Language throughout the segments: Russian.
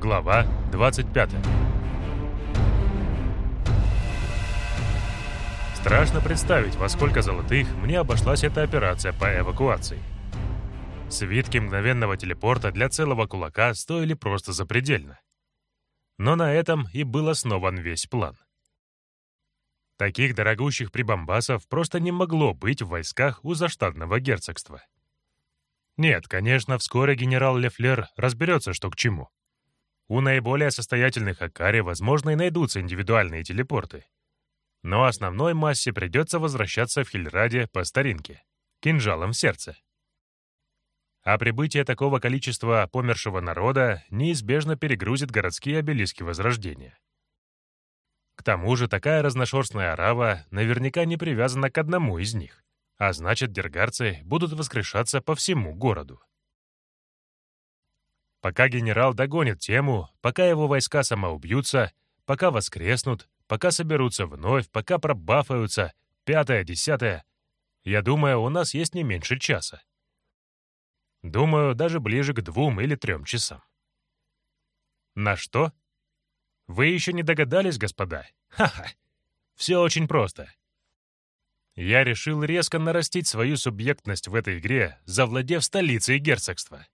Глава 25 Страшно представить, во сколько золотых мне обошлась эта операция по эвакуации. Свитки мгновенного телепорта для целого кулака стоили просто запредельно. Но на этом и был основан весь план. Таких дорогущих прибамбасов просто не могло быть в войсках у заштатного герцогства. Нет, конечно, вскоре генерал Лефлер разберется, что к чему. У наиболее состоятельных Акари, возможно, и найдутся индивидуальные телепорты. Но основной массе придется возвращаться в Хильраде по старинке, кинжалом в сердце. А прибытие такого количества помершего народа неизбежно перегрузит городские обелиски Возрождения. К тому же такая разношерстная арава наверняка не привязана к одному из них а значит, дергарцы будут воскрешаться по всему городу. Пока генерал догонит тему, пока его войска самоубьются, пока воскреснут, пока соберутся вновь, пока пробафаются, пятое, десятое, я думаю, у нас есть не меньше часа. Думаю, даже ближе к двум или трем часам. На что? Вы еще не догадались, господа? Ха-ха! Все очень просто. Я решил резко нарастить свою субъектность в этой игре, завладев столицей герцогства.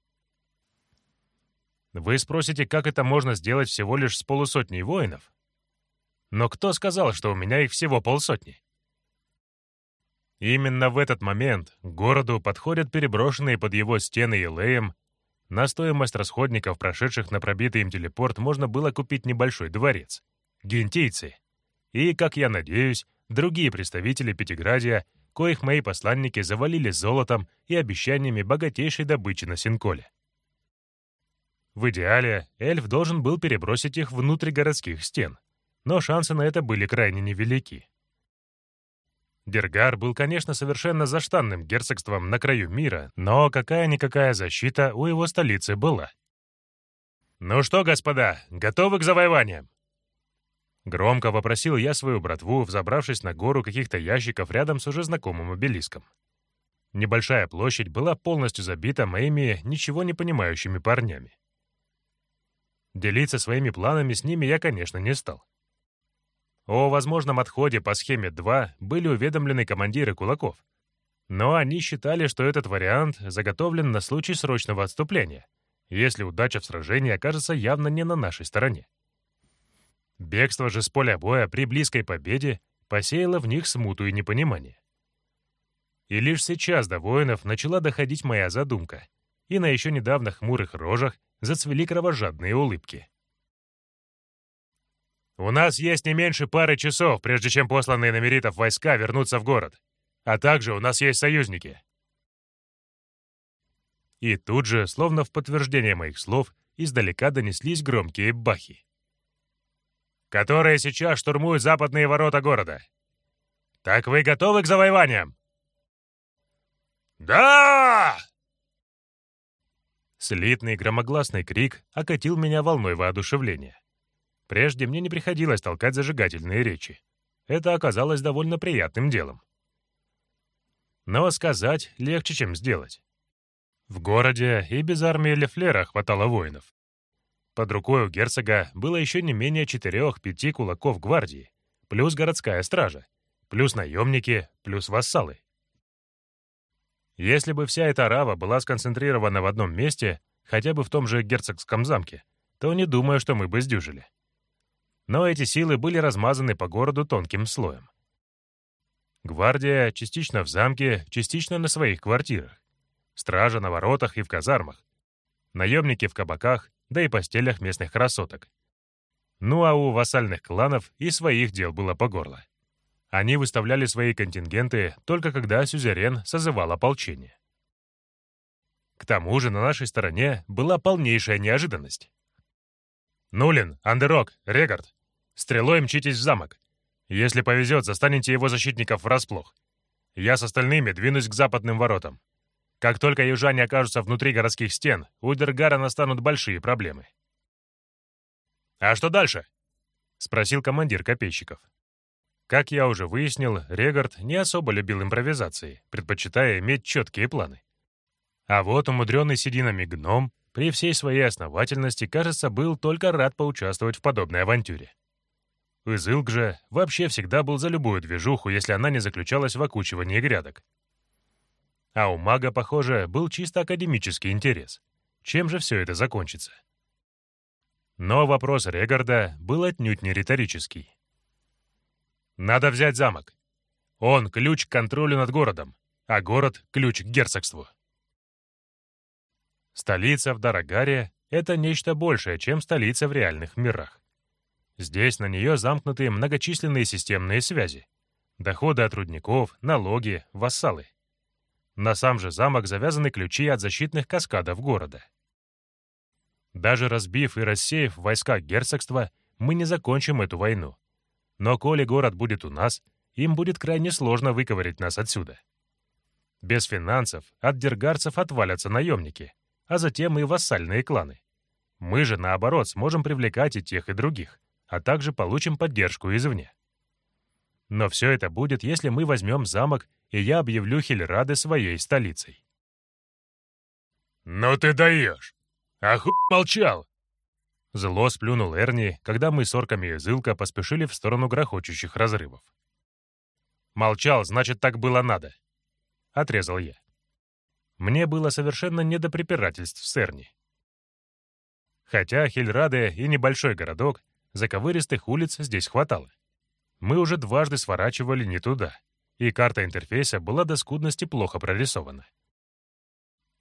Вы спросите, как это можно сделать всего лишь с полусотней воинов? Но кто сказал, что у меня их всего полсотни? Именно в этот момент к городу подходят переброшенные под его стены Елеем. На стоимость расходников, прошедших на пробитый им телепорт, можно было купить небольшой дворец. Гентийцы. И, как я надеюсь, другие представители Пятиградия, коих мои посланники завалили золотом и обещаниями богатейшей добычи на Синколе. В идеале эльф должен был перебросить их внутрь городских стен, но шансы на это были крайне невелики. Дергар был, конечно, совершенно заштанным герцогством на краю мира, но какая-никакая защита у его столицы была. «Ну что, господа, готовы к завоеваниям?» Громко вопросил я свою братву, взобравшись на гору каких-то ящиков рядом с уже знакомым обелиском. Небольшая площадь была полностью забита моими ничего не понимающими парнями. Делиться своими планами с ними я, конечно, не стал. О возможном отходе по схеме 2 были уведомлены командиры кулаков, но они считали, что этот вариант заготовлен на случай срочного отступления, если удача в сражении окажется явно не на нашей стороне. Бегство же с поля боя при близкой победе посеяло в них смуту и непонимание. И лишь сейчас до воинов начала доходить моя задумка, и на еще недавно хмурых рожах зацвели кровожадные улыбки. «У нас есть не меньше пары часов, прежде чем посланные на Меритов войска вернутся в город. А также у нас есть союзники». И тут же, словно в подтверждение моих слов, издалека донеслись громкие бахи которые сейчас штурмуют западные ворота города. Так вы готовы к завоеваниям? Да! Слитный громогласный крик окатил меня волной воодушевления. Прежде мне не приходилось толкать зажигательные речи. Это оказалось довольно приятным делом. Но сказать легче, чем сделать. В городе и без армии Лефлера хватало воинов. Под рукой у герцога было еще не менее четырех-пяти кулаков гвардии, плюс городская стража, плюс наемники, плюс вассалы. Если бы вся эта рава была сконцентрирована в одном месте, хотя бы в том же герцогском замке, то не думаю, что мы бы сдюжили. Но эти силы были размазаны по городу тонким слоем. Гвардия частично в замке, частично на своих квартирах. Стража на воротах и в казармах. Наемники в кабаках, да и постелях местных красоток. Ну а у вассальных кланов и своих дел было по горло. Они выставляли свои контингенты только когда сюзерен созывал ополчение. К тому же на нашей стороне была полнейшая неожиданность. «Нулин, Андерок, Регард, стрелой мчитесь в замок. Если повезет, застанете его защитников врасплох. Я с остальными двинусь к западным воротам. Как только южане окажутся внутри городских стен, у Дергара настанут большие проблемы. «А что дальше?» — спросил командир копейщиков. Как я уже выяснил, Регард не особо любил импровизации, предпочитая иметь четкие планы. А вот умудренный сединами гном при всей своей основательности, кажется, был только рад поучаствовать в подобной авантюре. Изылк же вообще всегда был за любую движуху, если она не заключалась в окучивании грядок. А у мага, похоже, был чисто академический интерес. Чем же все это закончится? Но вопрос Регарда был отнюдь не риторический. «Надо взять замок. Он — ключ к контролю над городом, а город — ключ к герцогству». Столица в Дарагаре — это нечто большее, чем столица в реальных мирах. Здесь на нее замкнуты многочисленные системные связи. Доходы от рудников, налоги, вассалы. На сам же замок завязаны ключи от защитных каскадов города. Даже разбив и рассеяв войска герцогства, мы не закончим эту войну. Но коли город будет у нас, им будет крайне сложно выковырять нас отсюда. Без финансов от дергарцев отвалятся наемники, а затем и вассальные кланы. Мы же, наоборот, сможем привлекать и тех, и других, а также получим поддержку извне. Но все это будет, если мы возьмем замок, и я объявлю Хельрады своей столицей. «Ну ты даешь! А молчал!» Зло сплюнул Эрни, когда мы с орками из Илка поспешили в сторону грохочущих разрывов. «Молчал, значит, так было надо», — отрезал я. Мне было совершенно не до препирательств с Эрни. Хотя Хельраде и небольшой городок, заковыристых улиц здесь хватало. Мы уже дважды сворачивали не туда, и карта интерфейса была до скудности плохо прорисована.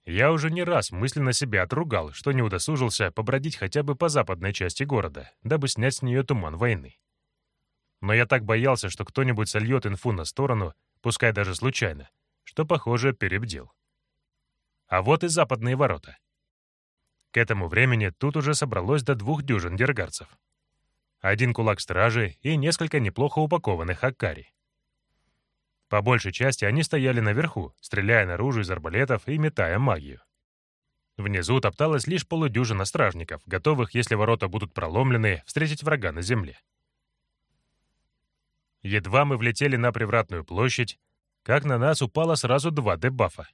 Я уже не раз мысленно себя отругал, что не удосужился побродить хотя бы по западной части города, дабы снять с нее туман войны. Но я так боялся, что кто-нибудь сольет инфу на сторону, пускай даже случайно, что, похоже, перебдел. А вот и западные ворота. К этому времени тут уже собралось до двух дюжин дергарцев. Один кулак стражи и несколько неплохо упакованных аккари. По большей части они стояли наверху, стреляя наружу из арбалетов и метая магию. Внизу топталась лишь полудюжина стражников, готовых, если ворота будут проломлены, встретить врага на земле. Едва мы влетели на привратную площадь, как на нас упало сразу два дебафа.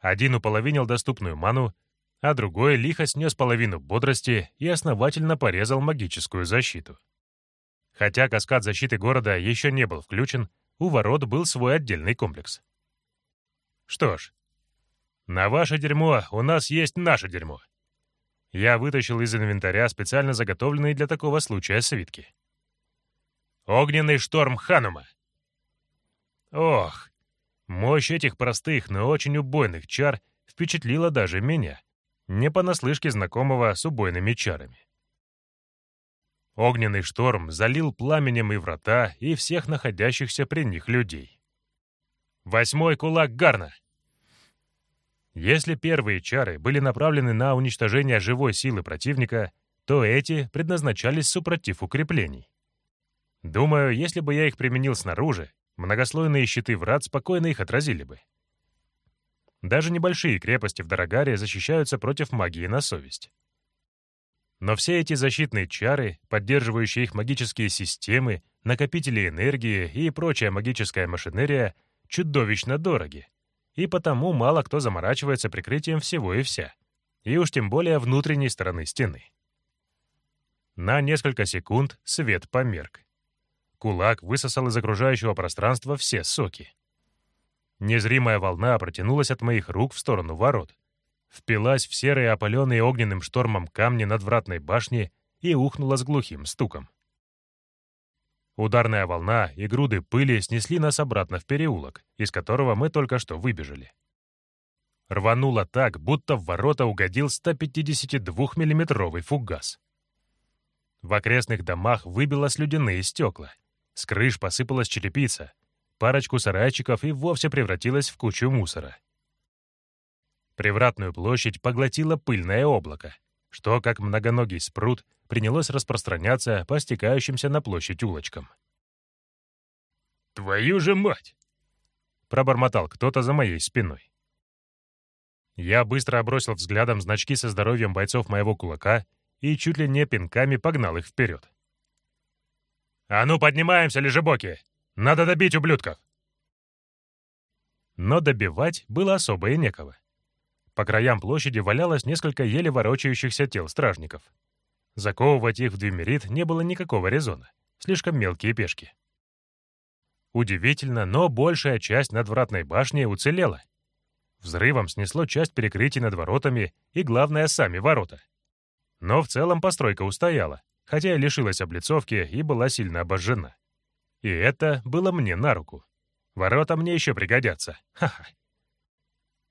Один уполовинил доступную ману, а другой лихо снес половину бодрости и основательно порезал магическую защиту. Хотя каскад защиты города еще не был включен, у ворот был свой отдельный комплекс. Что ж, на ваше дерьмо у нас есть наше дерьмо. Я вытащил из инвентаря специально заготовленные для такого случая свитки. Огненный шторм Ханума. Ох, мощь этих простых, но очень убойных чар впечатлила даже меня, не понаслышке знакомого с убойными чарами. Огненный шторм залил пламенем и врата, и всех находящихся при них людей. Восьмой кулак Гарна. Если первые чары были направлены на уничтожение живой силы противника, то эти предназначались супротив укреплений. Думаю, если бы я их применил снаружи, многослойные щиты врат спокойно их отразили бы. Даже небольшие крепости в Дорогаре защищаются против магии на совесть. Но все эти защитные чары, поддерживающие их магические системы, накопители энергии и прочая магическая машинерия чудовищно дороги, и потому мало кто заморачивается прикрытием всего и вся, и уж тем более внутренней стороны стены. На несколько секунд свет померк. Кулак высосал из окружающего пространства все соки. Незримая волна протянулась от моих рук в сторону ворот, впилась в серые опаленные огненным штормом камни надвратной башни и ухнула с глухим стуком. Ударная волна и груды пыли снесли нас обратно в переулок, из которого мы только что выбежали. Рвануло так, будто в ворота угодил 152-миллиметровый фугас. В окрестных домах выбило слюдяные стекла. С крыш посыпалась черепица. Парочку сарайчиков и вовсе превратилась в кучу мусора. Привратную площадь поглотило пыльное облако, что, как многоногий спрут, принялось распространяться по стекающимся на площадь улочкам. «Твою же мать!» — пробормотал кто-то за моей спиной. Я быстро обросил взглядом значки со здоровьем бойцов моего кулака и чуть ли не пинками погнал их вперед. «А ну, поднимаемся, лежебоки! Надо добить ублюдков!» Но добивать было особо и некого. По краям площади валялось несколько еле ворочающихся тел стражников. Заковывать их в двимерит не было никакого резона. Слишком мелкие пешки. Удивительно, но большая часть надвратной башни уцелела. Взрывом снесло часть перекрытий над воротами и, главное, сами ворота. Но в целом постройка устояла, хотя и лишилась облицовки и была сильно обожжена. И это было мне на руку. Ворота мне еще пригодятся. Ха-ха.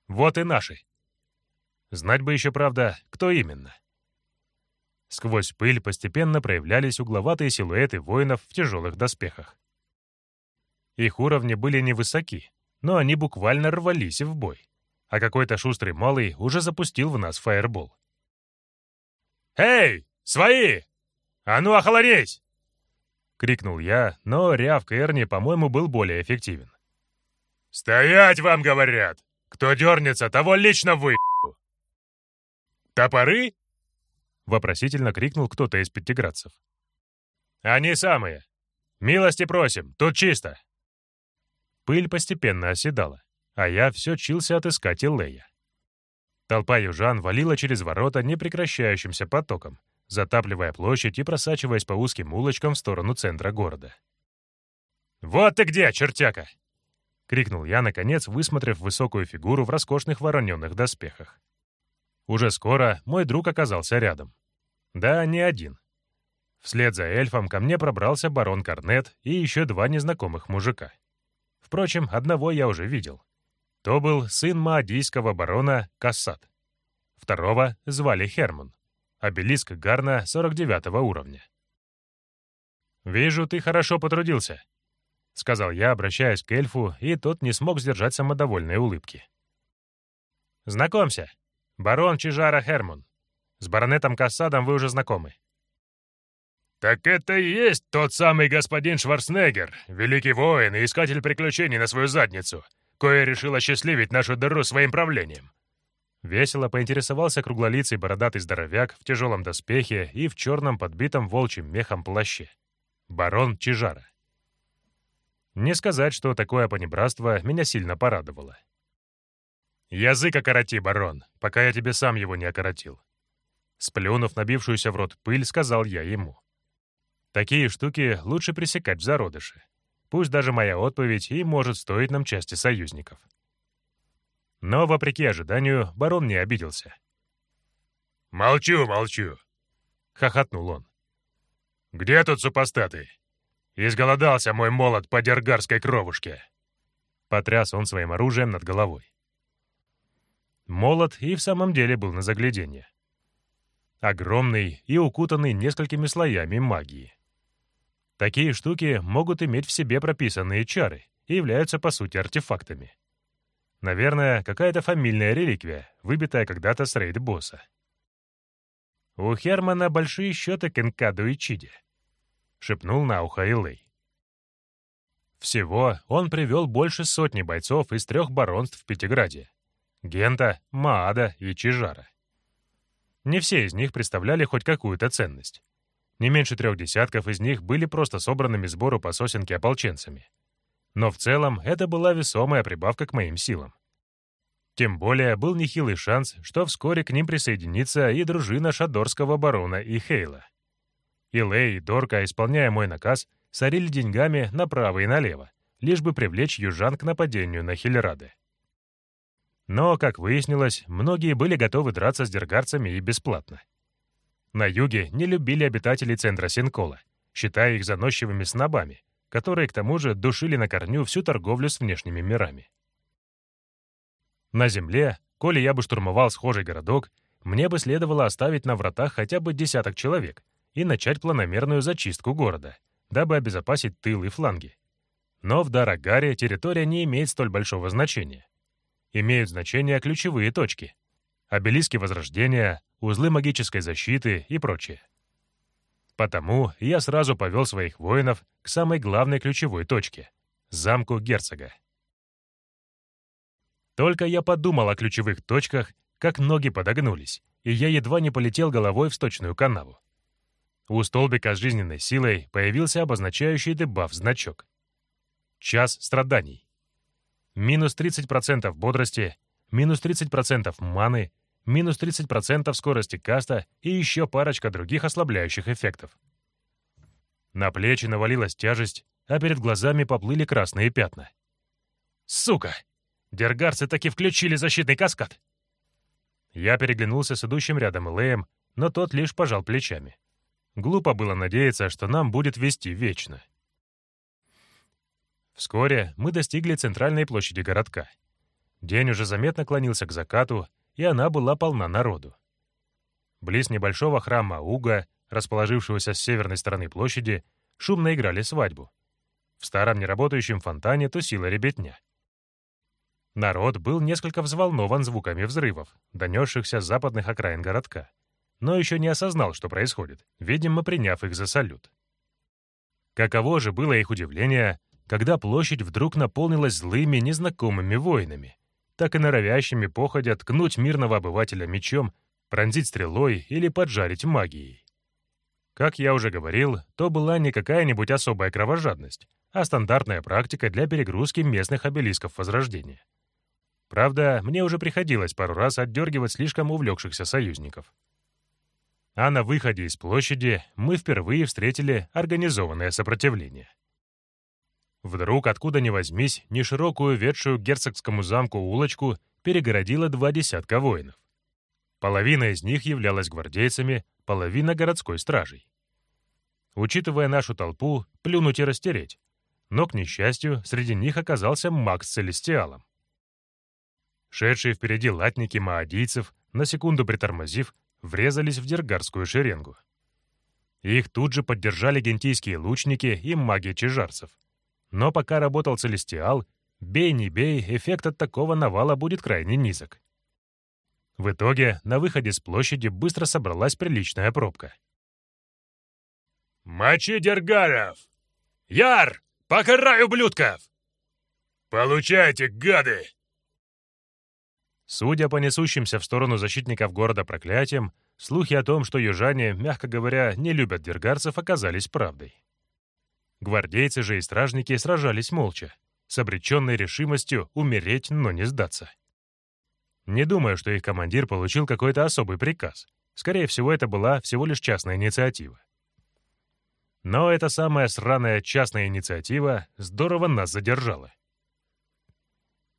Вот и наши. Знать бы еще, правда, кто именно. Сквозь пыль постепенно проявлялись угловатые силуэты воинов в тяжелых доспехах. Их уровни были невысоки, но они буквально рвались в бой, а какой-то шустрый малый уже запустил в нас фаербол. «Эй, свои! А ну, охолонись!» — крикнул я, но ряв Эрни, по-моему, был более эффективен. «Стоять вам говорят! Кто дернется, того лично вы...» «Топоры?» — вопросительно крикнул кто-то из пятиградцев. «Они самые. Милости просим, тут чисто». Пыль постепенно оседала, а я все чился отыскать Илея. Толпа южан валила через ворота непрекращающимся потоком, затапливая площадь и просачиваясь по узким улочкам в сторону центра города. «Вот ты где, чертяка!» — крикнул я, наконец, высмотрев высокую фигуру в роскошных вороненных доспехах. Уже скоро мой друг оказался рядом. Да, не один. Вслед за эльфом ко мне пробрался барон Корнет и еще два незнакомых мужика. Впрочем, одного я уже видел. То был сын маадийского барона Кассат. Второго звали Херман. Обелиск Гарна 49 уровня. «Вижу, ты хорошо потрудился», — сказал я, обращаясь к эльфу, и тот не смог сдержать самодовольной улыбки. «Знакомься, барон Чижара Херман. С баронетом Кассадом вы уже знакомы». «Так это и есть тот самый господин Шварценеггер, великий воин и искатель приключений на свою задницу, кое решил осчастливить нашу дыру своим правлением». Весело поинтересовался круглолицый бородатый здоровяк в тяжелом доспехе и в черном подбитом волчьим мехом плаще. Барон Чижара. Не сказать, что такое понебратство меня сильно порадовало. «Язык окороти, барон, пока я тебе сам его не окоротил». Сплюнув набившуюся в рот пыль, сказал я ему. «Такие штуки лучше пресекать в зародыше. Пусть даже моя отповедь и может стоить нам части союзников». Но, вопреки ожиданию, барон не обиделся. «Молчу, молчу!» — хохотнул он. «Где тут супостаты? Изголодался мой молот по дергарской кровушке!» Потряс он своим оружием над головой. Молот и в самом деле был на загляденье. Огромный и укутанный несколькими слоями магии. Такие штуки могут иметь в себе прописанные чары и являются, по сути, артефактами. Наверное, какая-то фамильная реликвия, выбитая когда-то с рейд-босса. «У Хермана большие счеты к Энкаду и Чиде», — шепнул на ухо Илэй. Всего он привел больше сотни бойцов из трех баронств в Пятиграде — Гента, Маада и Чижара. Не все из них представляли хоть какую-то ценность. Не меньше трех десятков из них были просто собранными сбору по сосенке ополченцами — но в целом это была весомая прибавка к моим силам. Тем более был нехилый шанс, что вскоре к ним присоединится и дружина шадорского барона и Хейла. Илэй и Дорка, исполняя мой наказ, сорили деньгами направо и налево, лишь бы привлечь южан к нападению на Хильраде. Но, как выяснилось, многие были готовы драться с дергарцами и бесплатно. На юге не любили обитателей центра Синкола, считая их заносчивыми снобами, которые, к тому же, душили на корню всю торговлю с внешними мирами. На земле, коли я бы штурмовал схожий городок, мне бы следовало оставить на вратах хотя бы десяток человек и начать планомерную зачистку города, дабы обезопасить тыл и фланги. Но в Дарагаре территория не имеет столь большого значения. Имеют значение ключевые точки — обелиски Возрождения, узлы магической защиты и прочее. Потому я сразу повел своих воинов к самой главной ключевой точке — замку герцога. Только я подумал о ключевых точках, как ноги подогнулись, и я едва не полетел головой в сточную канаву. У столбика с жизненной силой появился обозначающий дебаф значок. Час страданий. Минус 30% бодрости, минус 30% маны, минус 30% скорости каста и еще парочка других ослабляющих эффектов. На плечи навалилась тяжесть, а перед глазами поплыли красные пятна. «Сука! Дергарцы таки включили защитный каскад!» Я переглянулся с идущим рядом Леем, но тот лишь пожал плечами. Глупо было надеяться, что нам будет вести вечно. Вскоре мы достигли центральной площади городка. День уже заметно клонился к закату, и она была полна народу. Близ небольшого храма Уга, расположившегося с северной стороны площади, шумно играли свадьбу. В старом неработающем фонтане тусила ребятня. Народ был несколько взволнован звуками взрывов, донесшихся с западных окраин городка, но еще не осознал, что происходит, видимо, приняв их за салют. Каково же было их удивление, когда площадь вдруг наполнилась злыми, незнакомыми воинами, так и норовящими походя ткнуть мирного обывателя мечом, пронзить стрелой или поджарить магией. Как я уже говорил, то была не какая-нибудь особая кровожадность, а стандартная практика для перегрузки местных обелисков Возрождения. Правда, мне уже приходилось пару раз отдергивать слишком увлекшихся союзников. А на выходе из площади мы впервые встретили организованное сопротивление. Вдруг, откуда ни возьмись, неширокую, ведшую к герцогскому замку улочку перегородило два десятка воинов. Половина из них являлась гвардейцами, половина — городской стражей. Учитывая нашу толпу, плюнуть и растереть. Но, к несчастью, среди них оказался маг с целестиалом. Шедшие впереди латники маадийцев, на секунду притормозив, врезались в дергарскую шеренгу. Их тут же поддержали гентийские лучники и маги чижарцев. Но пока работал Целестиал, бей не бей, эффект от такого навала будет крайне низок. В итоге на выходе с площади быстро собралась приличная пробка. «Мочи Дергаров! Яр, покарай ублюдков! Получайте, гады!» Судя по несущимся в сторону защитников города проклятиям, слухи о том, что южане, мягко говоря, не любят дергарцев, оказались правдой. Гвардейцы же и стражники сражались молча, с обреченной решимостью умереть, но не сдаться. Не думаю, что их командир получил какой-то особый приказ. Скорее всего, это была всего лишь частная инициатива. Но эта самая сраная частная инициатива здорово нас задержала.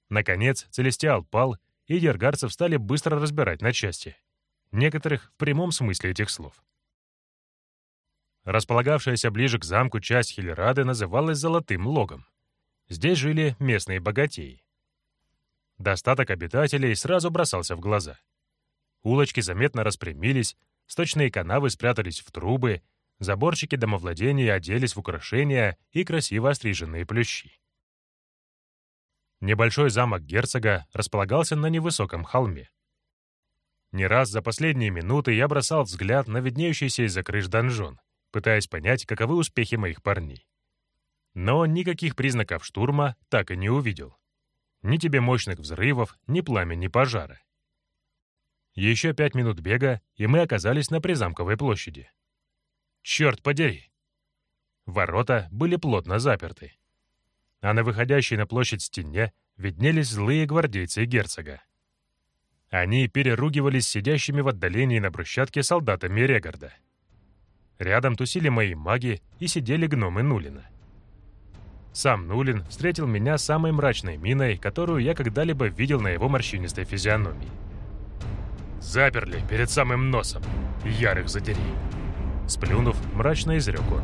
Наконец, Целестиал пал, и дергарцев стали быстро разбирать на части. Некоторых в прямом смысле этих слов. Располагавшаяся ближе к замку часть Хиллерады называлась Золотым Логом. Здесь жили местные богатеи. Достаток обитателей сразу бросался в глаза. Улочки заметно распрямились, сточные канавы спрятались в трубы, заборчики домовладения оделись в украшения и красиво остриженные плющи. Небольшой замок герцога располагался на невысоком холме. Не раз за последние минуты я бросал взгляд на виднеющийся из-за крыш донжон, пытаясь понять, каковы успехи моих парней. Но никаких признаков штурма так и не увидел. Ни тебе мощных взрывов, ни пламени, ни пожара. Еще пять минут бега, и мы оказались на призамковой площади. Черт подери! Ворота были плотно заперты. А на выходящей на площадь стене виднелись злые гвардейцы герцога. Они переругивались сидящими в отдалении на брусчатке солдатами Регарда. Рядом тусили мои маги и сидели гномы Нулина. Сам Нулин встретил меня самой мрачной миной, которую я когда-либо видел на его морщинистой физиономии. «Заперли перед самым носом, ярых задери!» Сплюнув, мрачно изрек он.